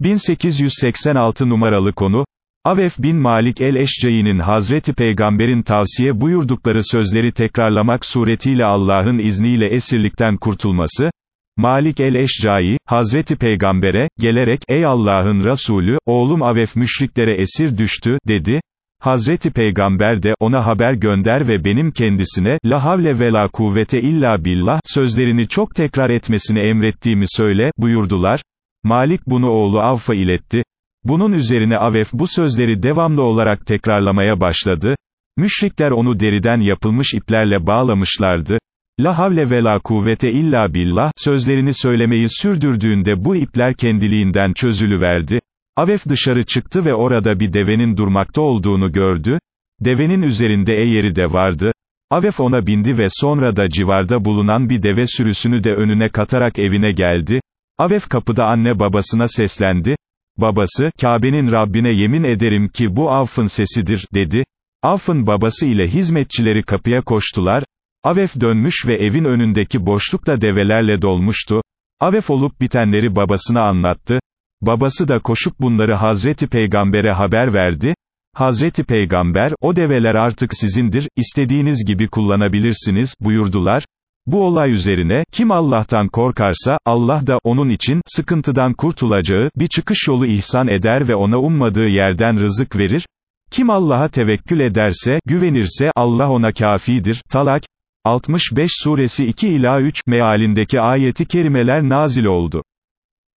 1886 numaralı konu, Avef bin Malik el-Eşcayi'nin Hazreti Peygamber'in tavsiye buyurdukları sözleri tekrarlamak suretiyle Allah'ın izniyle esirlikten kurtulması, Malik el-Eşcai, Hazreti Peygamber'e, gelerek, ey Allah'ın Resulü, oğlum Avef müşriklere esir düştü, dedi, Hazreti Peygamber de, ona haber gönder ve benim kendisine, la havle ve la kuvvete illa billah, sözlerini çok tekrar etmesini emrettiğimi söyle, buyurdular, Malik bunu oğlu Avf'a iletti, bunun üzerine Avef bu sözleri devamlı olarak tekrarlamaya başladı, müşrikler onu deriden yapılmış iplerle bağlamışlardı, La havle ve la kuvvete illa billah, sözlerini söylemeyi sürdürdüğünde bu ipler kendiliğinden çözülüverdi. Avef dışarı çıktı ve orada bir devenin durmakta olduğunu gördü. Devenin üzerinde eğeri de vardı. Avef ona bindi ve sonra da civarda bulunan bir deve sürüsünü de önüne katarak evine geldi. Avef kapıda anne babasına seslendi. Babası, Kabe'nin Rabbine yemin ederim ki bu Avf'ın sesidir, dedi. Avf'ın babası ile hizmetçileri kapıya koştular. Avef dönmüş ve evin önündeki boşlukta develerle dolmuştu. Avef olup bitenleri babasına anlattı. Babası da koşup bunları Hazreti Peygamber'e haber verdi. Hazreti Peygamber, o develer artık sizindir, istediğiniz gibi kullanabilirsiniz, buyurdular. Bu olay üzerine, kim Allah'tan korkarsa, Allah da, onun için, sıkıntıdan kurtulacağı, bir çıkış yolu ihsan eder ve ona ummadığı yerden rızık verir. Kim Allah'a tevekkül ederse, güvenirse, Allah ona kafidir. Talak, 65 suresi 2 ila 3 mealindeki ayeti kerimeler nazil oldu.